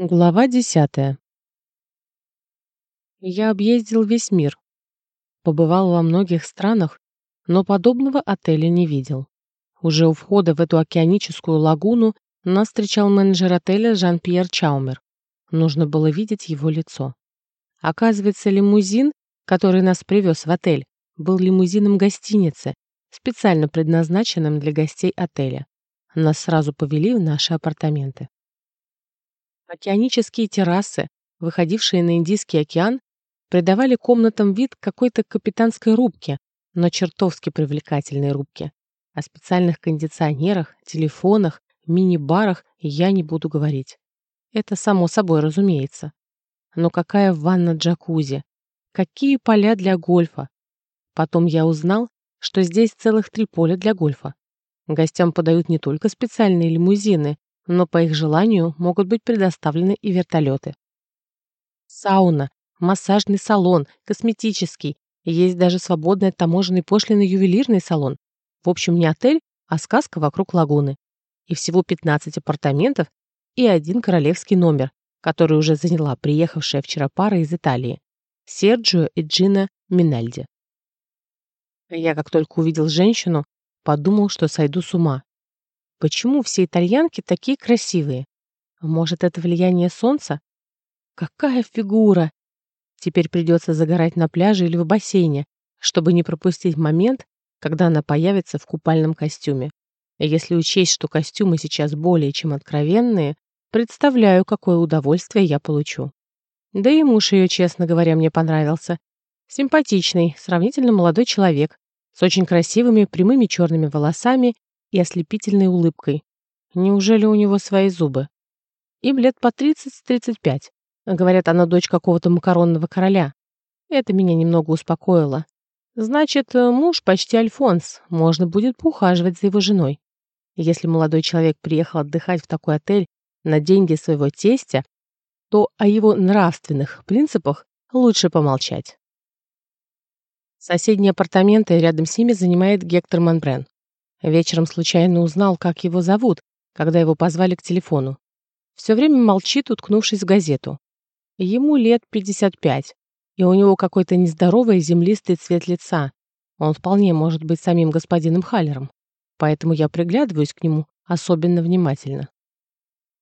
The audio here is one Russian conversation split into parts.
Глава десятая. Я объездил весь мир. Побывал во многих странах, но подобного отеля не видел. Уже у входа в эту океаническую лагуну нас встречал менеджер отеля Жан-Пьер Чаумер. Нужно было видеть его лицо. Оказывается, лимузин, который нас привез в отель, был лимузином гостиницы, специально предназначенным для гостей отеля. Нас сразу повели в наши апартаменты. Океанические террасы, выходившие на Индийский океан, придавали комнатам вид какой-то капитанской рубки, но чертовски привлекательной рубки. О специальных кондиционерах, телефонах, мини-барах я не буду говорить. Это само собой разумеется. Но какая ванна-джакузи? Какие поля для гольфа? Потом я узнал, что здесь целых три поля для гольфа. Гостям подают не только специальные лимузины, но по их желанию могут быть предоставлены и вертолеты. Сауна, массажный салон, косметический, есть даже свободный от таможенной пошлины ювелирный салон. В общем, не отель, а сказка вокруг лагуны. И всего 15 апартаментов и один королевский номер, который уже заняла приехавшая вчера пара из Италии. Серджио и Джина Минальди. Я, как только увидел женщину, подумал, что сойду с ума. Почему все итальянки такие красивые? Может, это влияние солнца? Какая фигура! Теперь придется загорать на пляже или в бассейне, чтобы не пропустить момент, когда она появится в купальном костюме. Если учесть, что костюмы сейчас более чем откровенные, представляю, какое удовольствие я получу. Да и муж ее, честно говоря, мне понравился. Симпатичный, сравнительно молодой человек, с очень красивыми прямыми черными волосами и ослепительной улыбкой. Неужели у него свои зубы? Им лет по 30-35. Говорят, она дочь какого-то макаронного короля. Это меня немного успокоило. Значит, муж почти Альфонс, можно будет поухаживать за его женой. Если молодой человек приехал отдыхать в такой отель на деньги своего тестя, то о его нравственных принципах лучше помолчать. Соседние апартаменты рядом с ними занимает Гектор Монбрен. Вечером случайно узнал, как его зовут, когда его позвали к телефону. Все время молчит, уткнувшись в газету. Ему лет 55, и у него какой-то нездоровый землистый цвет лица. Он вполне может быть самим господином Халлером. Поэтому я приглядываюсь к нему особенно внимательно.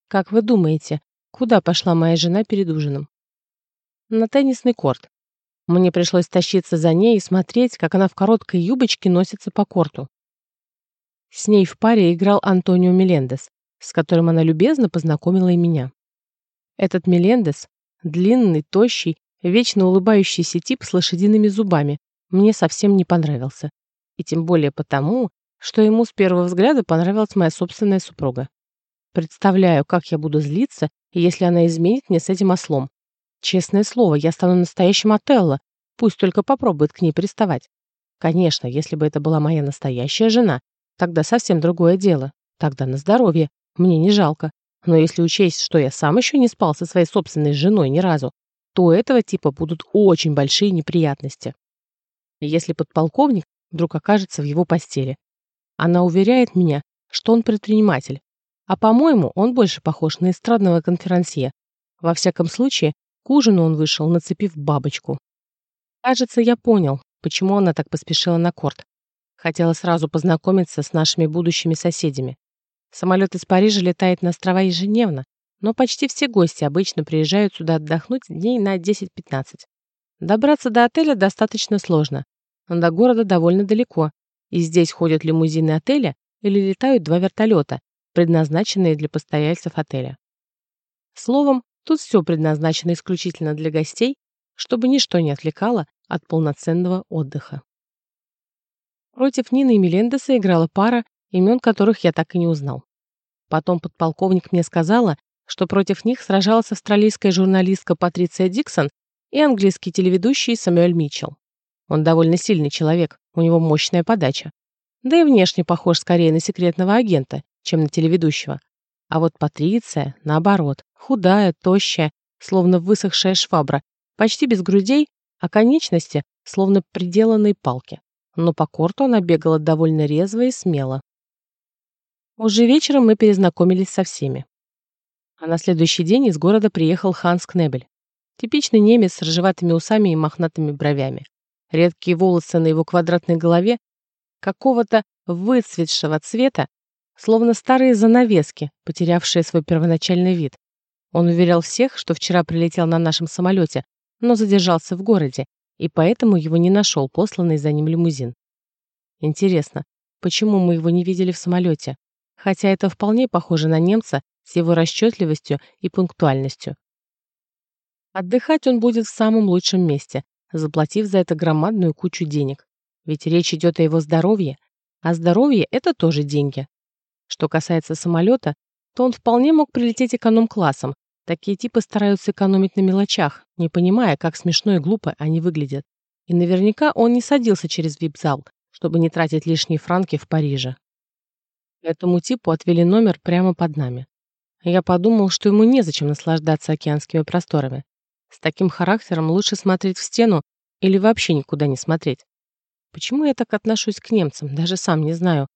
Как вы думаете, куда пошла моя жена перед ужином? На теннисный корт. Мне пришлось тащиться за ней и смотреть, как она в короткой юбочке носится по корту. С ней в паре играл Антонио Мелендес, с которым она любезно познакомила и меня. Этот Мелендес, длинный, тощий, вечно улыбающийся тип с лошадиными зубами, мне совсем не понравился. И тем более потому, что ему с первого взгляда понравилась моя собственная супруга. Представляю, как я буду злиться, если она изменит мне с этим ослом. Честное слово, я стану настоящим Отелло, пусть только попробует к ней приставать. Конечно, если бы это была моя настоящая жена, Тогда совсем другое дело. Тогда на здоровье. Мне не жалко. Но если учесть, что я сам еще не спал со своей собственной женой ни разу, то у этого типа будут очень большие неприятности. Если подполковник вдруг окажется в его постели. Она уверяет меня, что он предприниматель. А по-моему, он больше похож на эстрадного конферансье. Во всяком случае, к ужину он вышел, нацепив бабочку. Кажется, я понял, почему она так поспешила на корт. Хотела сразу познакомиться с нашими будущими соседями. Самолет из Парижа летает на острова ежедневно, но почти все гости обычно приезжают сюда отдохнуть дней на 10-15. Добраться до отеля достаточно сложно, но до города довольно далеко, и здесь ходят лимузины отеля или летают два вертолета, предназначенные для постояльцев отеля. Словом, тут все предназначено исключительно для гостей, чтобы ничто не отвлекало от полноценного отдыха. Против Нины и Мелендеса играла пара, имен которых я так и не узнал. Потом подполковник мне сказала, что против них сражалась австралийская журналистка Патриция Диксон и английский телеведущий Самюэль Митчелл. Он довольно сильный человек, у него мощная подача. Да и внешне похож скорее на секретного агента, чем на телеведущего. А вот Патриция, наоборот, худая, тощая, словно высохшая швабра, почти без грудей, а конечности, словно приделанные палки но по корту она бегала довольно резво и смело. Уже вечером мы перезнакомились со всеми. А на следующий день из города приехал Ханс Кнебель. Типичный немец с рыжеватыми усами и мохнатыми бровями. Редкие волосы на его квадратной голове какого-то выцветшего цвета, словно старые занавески, потерявшие свой первоначальный вид. Он уверял всех, что вчера прилетел на нашем самолете, но задержался в городе, и поэтому его не нашел посланный за ним лимузин. Интересно, почему мы его не видели в самолете? Хотя это вполне похоже на немца с его расчетливостью и пунктуальностью. Отдыхать он будет в самом лучшем месте, заплатив за это громадную кучу денег. Ведь речь идет о его здоровье, а здоровье – это тоже деньги. Что касается самолета, то он вполне мог прилететь эконом-классом. Такие типы стараются экономить на мелочах, не понимая, как смешно и глупо они выглядят. И наверняка он не садился через вип-зал, чтобы не тратить лишние франки в Париже. Этому типу отвели номер прямо под нами. Я подумал, что ему незачем наслаждаться океанскими просторами. С таким характером лучше смотреть в стену или вообще никуда не смотреть. Почему я так отношусь к немцам, даже сам не знаю.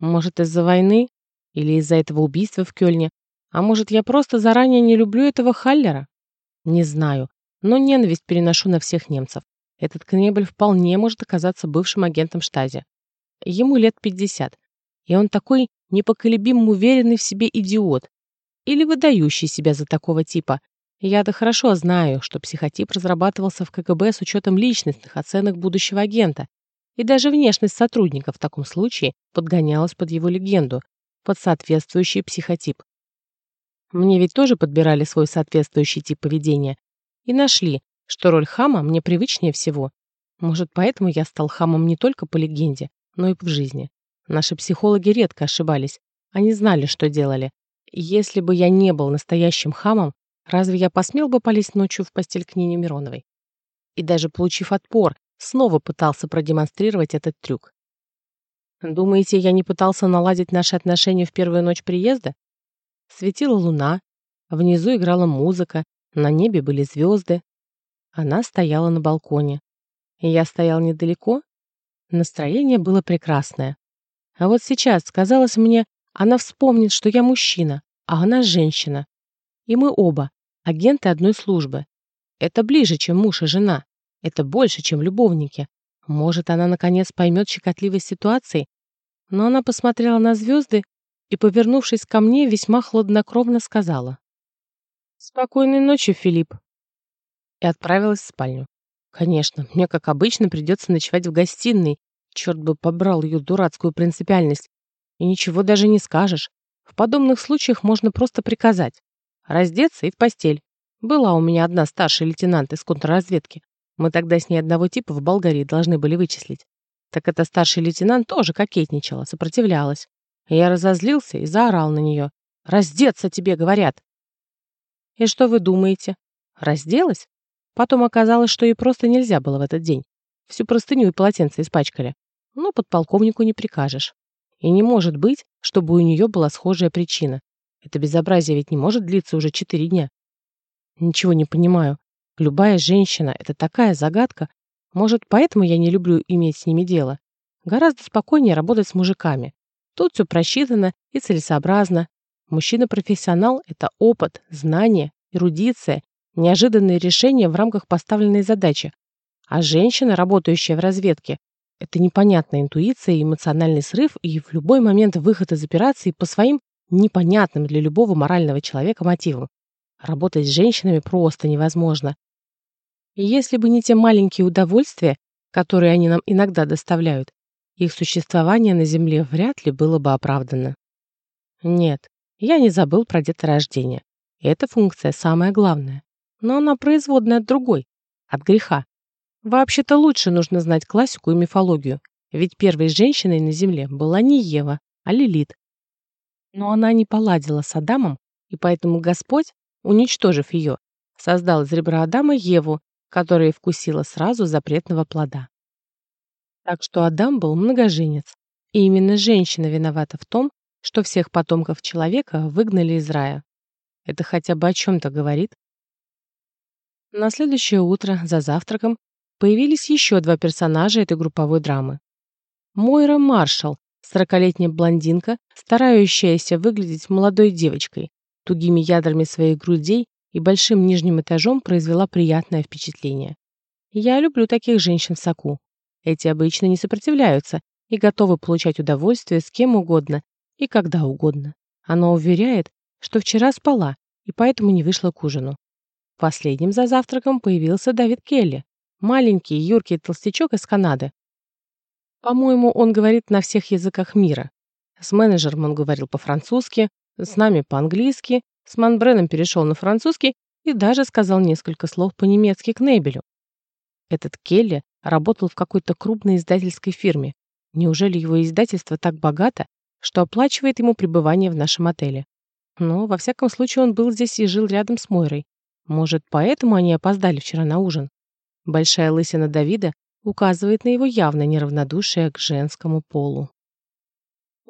Может, из-за войны? Или из-за этого убийства в Кёльне? А может, я просто заранее не люблю этого Халлера? Не знаю, но ненависть переношу на всех немцев. Этот Кнебель вполне может оказаться бывшим агентом Штази. Ему лет 50, и он такой непоколебимо уверенный в себе идиот. Или выдающий себя за такого типа. Я-то хорошо знаю, что психотип разрабатывался в КГБ с учетом личностных оценок будущего агента, и даже внешность сотрудника в таком случае подгонялась под его легенду, под соответствующий психотип. Мне ведь тоже подбирали свой соответствующий тип поведения и нашли, что роль хама мне привычнее всего. Может, поэтому я стал хамом не только по легенде, но и в жизни. Наши психологи редко ошибались. Они знали, что делали. Если бы я не был настоящим хамом, разве я посмел бы полезть ночью в постель к Нине Мироновой? И даже получив отпор, снова пытался продемонстрировать этот трюк. Думаете, я не пытался наладить наши отношения в первую ночь приезда? Светила луна, внизу играла музыка, на небе были звезды. Она стояла на балконе. Я стоял недалеко. Настроение было прекрасное. А вот сейчас, казалось мне, она вспомнит, что я мужчина, а она женщина. И мы оба агенты одной службы. Это ближе, чем муж и жена. Это больше, чем любовники. Может, она наконец поймет щекотливость ситуации но она посмотрела на звезды и, повернувшись ко мне, весьма хладнокровно сказала «Спокойной ночи, Филипп!» и отправилась в спальню. Конечно, мне, как обычно, придется ночевать в гостиной. Черт бы побрал ее дурацкую принципиальность. И ничего даже не скажешь. В подобных случаях можно просто приказать. Раздеться и в постель. Была у меня одна старший лейтенант из контрразведки. Мы тогда с ней одного типа в Болгарии должны были вычислить. Так это старший лейтенант тоже кокетничала, сопротивлялась. Я разозлился и заорал на нее. «Раздеться тебе, говорят!» И что вы думаете? Разделась? Потом оказалось, что ей просто нельзя было в этот день. Всю простыню и полотенце испачкали. Ну, подполковнику не прикажешь. И не может быть, чтобы у нее была схожая причина. Это безобразие ведь не может длиться уже четыре дня. Ничего не понимаю. Любая женщина — это такая загадка, может, поэтому я не люблю иметь с ними дело. Гораздо спокойнее работать с мужиками. Тут все просчитано и целесообразно. Мужчина-профессионал – это опыт, знание, эрудиция, неожиданные решения в рамках поставленной задачи. А женщина, работающая в разведке, это непонятная интуиция эмоциональный срыв и в любой момент выход из операции по своим непонятным для любого морального человека мотивам. Работать с женщинами просто невозможно. И если бы не те маленькие удовольствия, которые они нам иногда доставляют, их существование на Земле вряд ли было бы оправдано. Нет, я не забыл про деторождение. Эта функция самая главная. Но она производная от другой, от греха. Вообще-то лучше нужно знать классику и мифологию, ведь первой женщиной на Земле была не Ева, а Лилит. Но она не поладила с Адамом, и поэтому Господь, уничтожив ее, создал из ребра Адама Еву которая вкусила сразу запретного плода. Так что Адам был многоженец, и именно женщина виновата в том, что всех потомков человека выгнали из рая. Это хотя бы о чем-то говорит. На следующее утро за завтраком появились еще два персонажа этой групповой драмы. Мойра Маршалл, сорокалетняя блондинка, старающаяся выглядеть молодой девочкой, тугими ядрами своих грудей и большим нижним этажом произвела приятное впечатление. Я люблю таких женщин в соку. Эти обычно не сопротивляются и готовы получать удовольствие с кем угодно и когда угодно. Она уверяет, что вчера спала и поэтому не вышла к ужину. Последним за завтраком появился Давид Келли, маленький юркий толстячок из Канады. По-моему, он говорит на всех языках мира. С менеджером он говорил по-французски, с нами по-английски, с Манбреном перешел на французский и даже сказал несколько слов по-немецки к Небелю. Этот Келли работал в какой-то крупной издательской фирме. Неужели его издательство так богато, что оплачивает ему пребывание в нашем отеле? Но, во всяком случае, он был здесь и жил рядом с Мойрой. Может, поэтому они опоздали вчера на ужин? Большая лысина Давида указывает на его явное неравнодушие к женскому полу.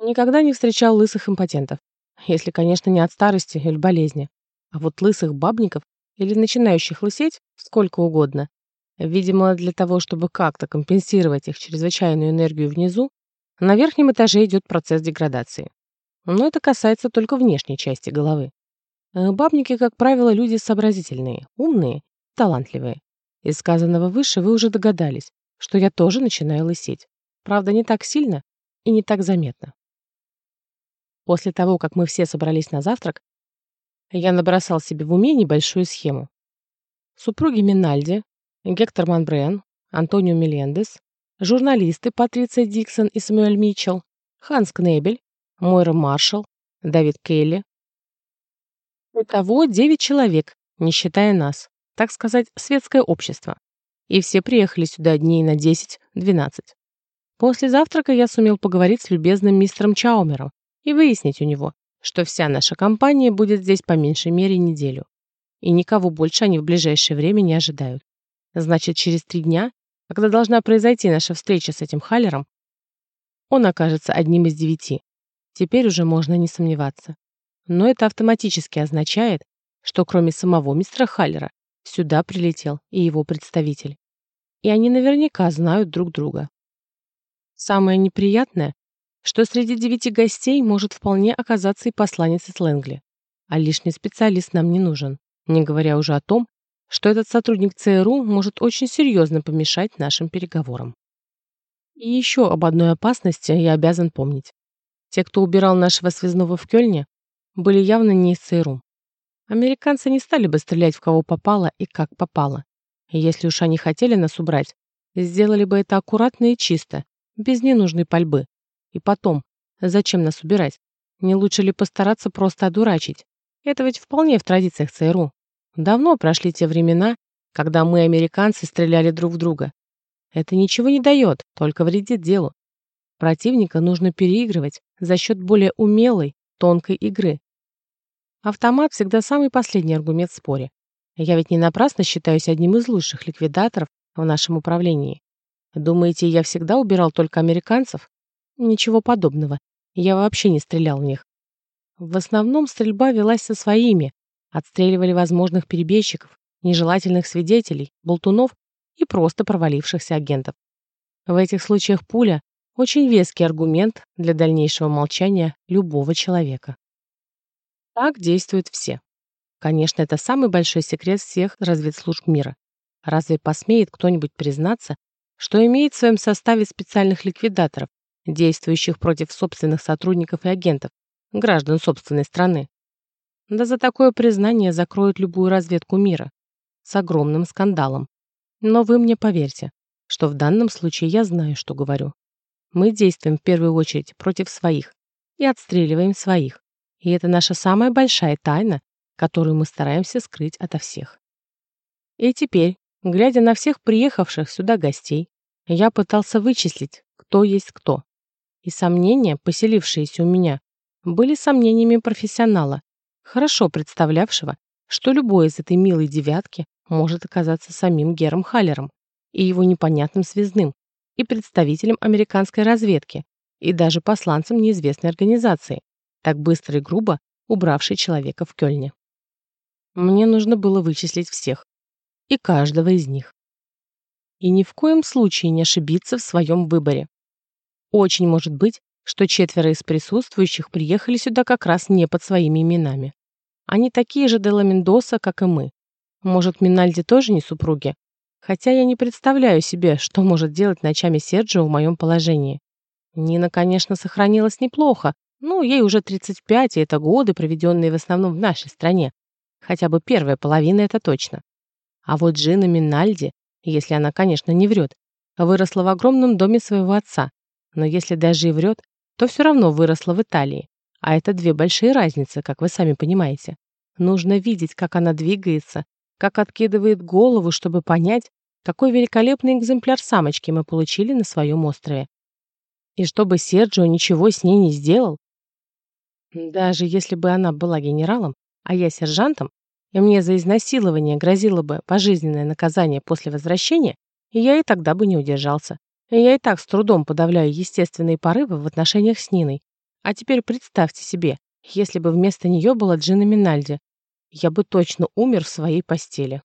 Никогда не встречал лысых импотентов. Если, конечно, не от старости или болезни. А вот лысых бабников или начинающих лысеть сколько угодно. Видимо, для того, чтобы как-то компенсировать их чрезвычайную энергию внизу, на верхнем этаже идет процесс деградации. Но это касается только внешней части головы. Э, бабники, как правило, люди сообразительные, умные, талантливые. Из сказанного выше вы уже догадались, что я тоже начинаю лысеть. Правда, не так сильно и не так заметно. После того, как мы все собрались на завтрак, я набросал себе в уме небольшую схему. Супруги Минальди, Гектор Манбрен, Антонио Мелендес, журналисты Патриция Диксон и Самуэль Митчелл, Ханс Кнебель, Мойра Маршалл, Давид Келли. Итого девять человек, не считая нас, так сказать, светское общество. И все приехали сюда дней на 10-12. После завтрака я сумел поговорить с любезным мистером Чаумером, и выяснить у него, что вся наша компания будет здесь по меньшей мере неделю. И никого больше они в ближайшее время не ожидают. Значит, через три дня, когда должна произойти наша встреча с этим Халлером, он окажется одним из девяти. Теперь уже можно не сомневаться. Но это автоматически означает, что кроме самого мистера Халлера сюда прилетел и его представитель. И они наверняка знают друг друга. Самое неприятное, что среди девяти гостей может вполне оказаться и посланец из Лэнгли. А лишний специалист нам не нужен, не говоря уже о том, что этот сотрудник ЦРУ может очень серьезно помешать нашим переговорам. И еще об одной опасности я обязан помнить. Те, кто убирал нашего связного в Кёльне, были явно не из ЦРУ. Американцы не стали бы стрелять в кого попало и как попало. И если уж они хотели нас убрать, сделали бы это аккуратно и чисто, без ненужной пальбы. И потом, зачем нас убирать? Не лучше ли постараться просто одурачить? Это ведь вполне в традициях ЦРУ. Давно прошли те времена, когда мы, американцы, стреляли друг в друга. Это ничего не дает, только вредит делу. Противника нужно переигрывать за счет более умелой, тонкой игры. Автомат всегда самый последний аргумент в споре. Я ведь не напрасно считаюсь одним из лучших ликвидаторов в нашем управлении. Думаете, я всегда убирал только американцев? Ничего подобного. Я вообще не стрелял в них. В основном стрельба велась со своими. Отстреливали возможных перебежчиков, нежелательных свидетелей, болтунов и просто провалившихся агентов. В этих случаях пуля – очень веский аргумент для дальнейшего молчания любого человека. Так действуют все. Конечно, это самый большой секрет всех разведслужб мира. Разве посмеет кто-нибудь признаться, что имеет в своем составе специальных ликвидаторов, действующих против собственных сотрудников и агентов, граждан собственной страны. Да за такое признание закроют любую разведку мира. С огромным скандалом. Но вы мне поверьте, что в данном случае я знаю, что говорю. Мы действуем в первую очередь против своих и отстреливаем своих. И это наша самая большая тайна, которую мы стараемся скрыть ото всех. И теперь, глядя на всех приехавших сюда гостей, я пытался вычислить, кто есть кто. И сомнения, поселившиеся у меня, были сомнениями профессионала, хорошо представлявшего, что любой из этой милой девятки может оказаться самим Гером Халлером и его непонятным связным, и представителем американской разведки, и даже посланцем неизвестной организации, так быстро и грубо убравшей человека в Кёльне. Мне нужно было вычислить всех, и каждого из них. И ни в коем случае не ошибиться в своем выборе. Очень может быть, что четверо из присутствующих приехали сюда как раз не под своими именами. Они такие же Делла Мендоса, как и мы. Может, Минальди тоже не супруги? Хотя я не представляю себе, что может делать ночами Серджио в моем положении. Нина, конечно, сохранилась неплохо. Ну, ей уже 35, и это годы, проведенные в основном в нашей стране. Хотя бы первая половина это точно. А вот Джина Минальди, если она, конечно, не врет, выросла в огромном доме своего отца. Но если даже и врет, то все равно выросла в Италии. А это две большие разницы, как вы сами понимаете. Нужно видеть, как она двигается, как откидывает голову, чтобы понять, какой великолепный экземпляр самочки мы получили на своем острове. И чтобы Серджио ничего с ней не сделал, даже если бы она была генералом, а я сержантом, и мне за изнасилование грозило бы пожизненное наказание после возвращения, я и тогда бы не удержался. Я и так с трудом подавляю естественные порывы в отношениях с Ниной. А теперь представьте себе, если бы вместо нее была Джина Минальди, я бы точно умер в своей постели.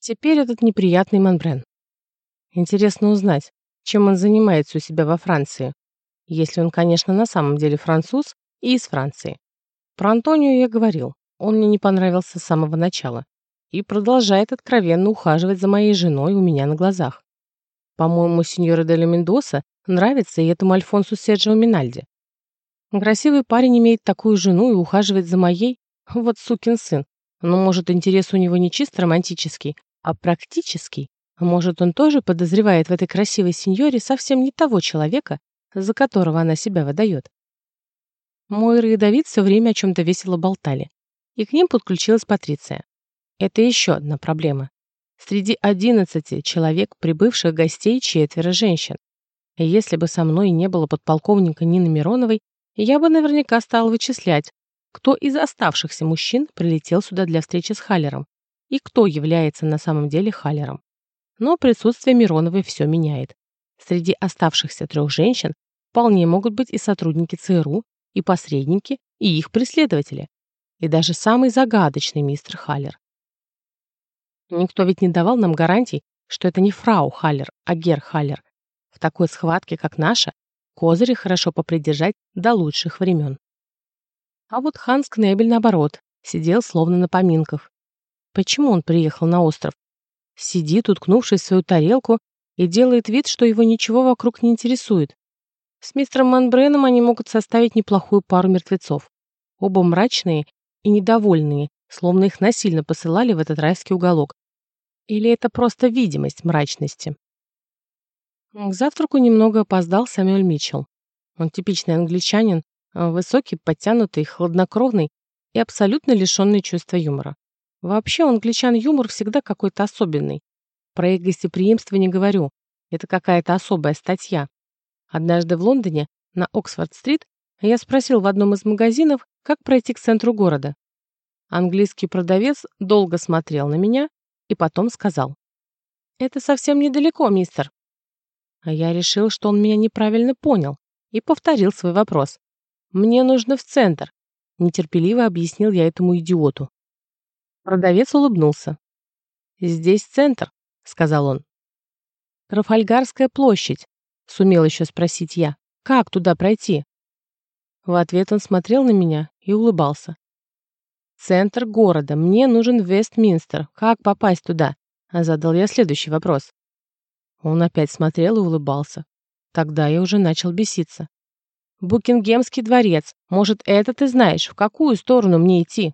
Теперь этот неприятный Монбрен. Интересно узнать, чем он занимается у себя во Франции, если он, конечно, на самом деле француз и из Франции. Про Антонию я говорил, он мне не понравился с самого начала и продолжает откровенно ухаживать за моей женой у меня на глазах. По-моему, сеньора Деля Мендоса нравится и этому Альфонсу Серджио Минальди. Красивый парень имеет такую жену и ухаживает за моей, вот сукин сын. Но, может, интерес у него не чисто романтический, а практический. Может, он тоже подозревает в этой красивой сеньоре совсем не того человека, за которого она себя выдает. Мойра и Давид все время о чем-то весело болтали, и к ним подключилась Патриция. Это еще одна проблема. Среди одиннадцати человек, прибывших гостей, четверо женщин. И если бы со мной не было подполковника Нины Мироновой, я бы наверняка стал вычислять, кто из оставшихся мужчин прилетел сюда для встречи с Халлером и кто является на самом деле Халлером. Но присутствие Мироновой все меняет. Среди оставшихся трех женщин вполне могут быть и сотрудники ЦРУ, и посредники, и их преследователи, и даже самый загадочный мистер Халлер. Никто ведь не давал нам гарантий, что это не фрау Халлер, а гер Халлер. В такой схватке, как наша, козыри хорошо попридержать до лучших времен. А вот Ханс Кнебель, наоборот, сидел словно на поминках. Почему он приехал на остров? Сидит, уткнувшись в свою тарелку, и делает вид, что его ничего вокруг не интересует. С мистером Манбреном они могут составить неплохую пару мертвецов. Оба мрачные и недовольные, словно их насильно посылали в этот райский уголок. Или это просто видимость мрачности? К завтраку немного опоздал Самюэль Митчелл. Он типичный англичанин, высокий, подтянутый, хладнокровный и абсолютно лишенный чувства юмора. Вообще у англичан юмор всегда какой-то особенный. Про их гостеприимство не говорю. Это какая-то особая статья. Однажды в Лондоне, на Оксфорд-стрит, я спросил в одном из магазинов, как пройти к центру города. Английский продавец долго смотрел на меня и потом сказал. «Это совсем недалеко, мистер». А я решил, что он меня неправильно понял, и повторил свой вопрос. «Мне нужно в центр», — нетерпеливо объяснил я этому идиоту. Продавец улыбнулся. «Здесь центр», — сказал он. «Рафальгарская площадь», — сумел еще спросить я. «Как туда пройти?» В ответ он смотрел на меня и улыбался. «Центр города. Мне нужен Вестминстер. Как попасть туда?» Задал я следующий вопрос. Он опять смотрел и улыбался. Тогда я уже начал беситься. «Букингемский дворец. Может, это ты знаешь, в какую сторону мне идти?»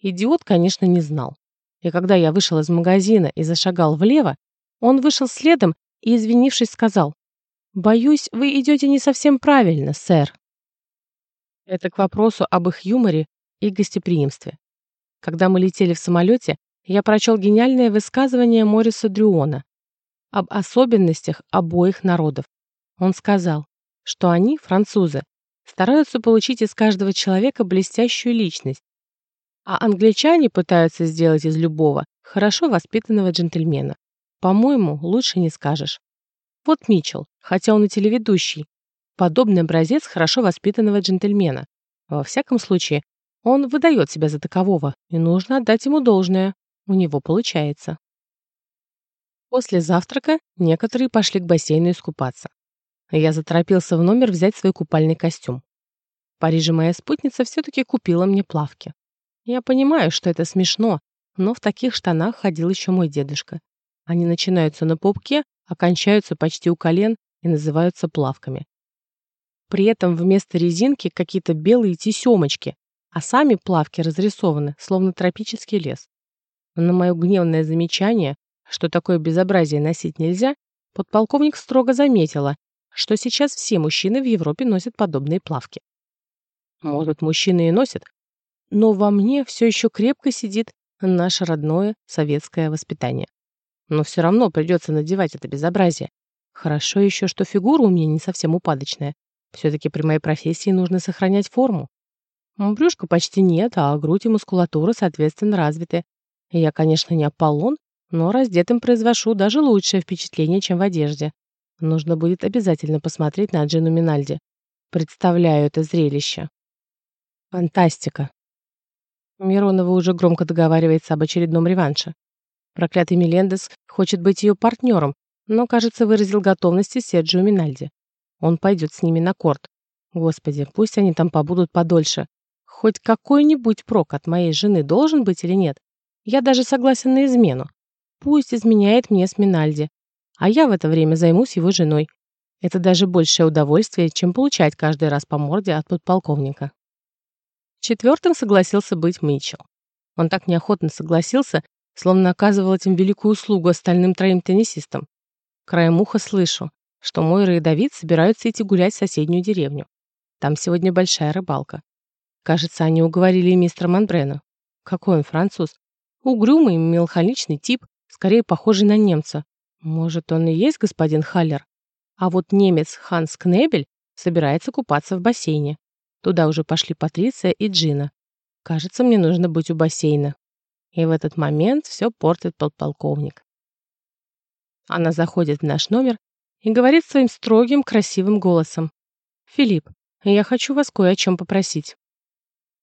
Идиот, конечно, не знал. И когда я вышел из магазина и зашагал влево, он вышел следом и, извинившись, сказал, «Боюсь, вы идете не совсем правильно, сэр». Это к вопросу об их юморе и гостеприимстве. Когда мы летели в самолете, я прочел гениальное высказывание Мориса Дрюона об особенностях обоих народов. Он сказал, что они, французы, стараются получить из каждого человека блестящую личность, а англичане пытаются сделать из любого хорошо воспитанного джентльмена. По-моему, лучше не скажешь. Вот Митчелл, хотя он и телеведущий, подобный образец хорошо воспитанного джентльмена. Во всяком случае, он выдает себя за такового, и нужно отдать ему должное. У него получается. После завтрака некоторые пошли к бассейну искупаться. Я заторопился в номер взять свой купальный костюм. В Париже моя спутница все-таки купила мне плавки. Я понимаю, что это смешно, но в таких штанах ходил еще мой дедушка. Они начинаются на пупке, окончаются почти у колен и называются плавками. При этом вместо резинки какие-то белые тесемочки, а сами плавки разрисованы, словно тропический лес. На мое гневное замечание, что такое безобразие носить нельзя, подполковник строго заметила, что сейчас все мужчины в Европе носят подобные плавки. Может, мужчины и носят, но во мне все еще крепко сидит наше родное советское воспитание. Но все равно придется надевать это безобразие. Хорошо еще, что фигура у меня не совсем упадочная. Все-таки при моей профессии нужно сохранять форму. Брюшка почти нет, а грудь и мускулатура, соответственно, развиты. Я, конечно, не Аполлон, но раздетым произвожу даже лучшее впечатление, чем в одежде. Нужно будет обязательно посмотреть на Джину Минальди. Представляю это зрелище. Фантастика. Миронова уже громко договаривается об очередном реванше. Проклятый Мелендес хочет быть ее партнером, но, кажется, выразил готовности Серджио Минальди. Он пойдет с ними на корт. Господи, пусть они там побудут подольше. Хоть какой-нибудь прок от моей жены должен быть или нет? Я даже согласен на измену. Пусть изменяет мне с Минальди, а я в это время займусь его женой. Это даже большее удовольствие, чем получать каждый раз по морде от подполковника. Четвертым согласился быть Митчелл. Он так неохотно согласился, словно оказывал этим великую услугу остальным троим теннисистам. Краем уха слышу, что Мойра и Давид собираются идти гулять в соседнюю деревню. Там сегодня большая рыбалка. Кажется, они уговорили мистера Монбрена. Какой он француз. Угрюмый, меланхоличный тип, скорее похожий на немца. Может, он и есть господин Халлер? А вот немец Ханс Кнебель собирается купаться в бассейне. Туда уже пошли Патриция и Джина. Кажется, мне нужно быть у бассейна. И в этот момент все портит подполковник. Она заходит в наш номер и говорит своим строгим, красивым голосом. «Филипп, я хочу вас кое о чем попросить».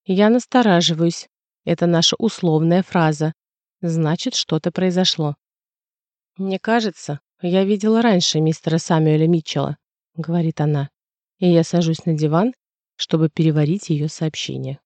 Я настораживаюсь. Это наша условная фраза. Значит, что-то произошло. «Мне кажется, я видела раньше мистера Самюэля Митчелла», — говорит она, и я сажусь на диван, чтобы переварить ее сообщение.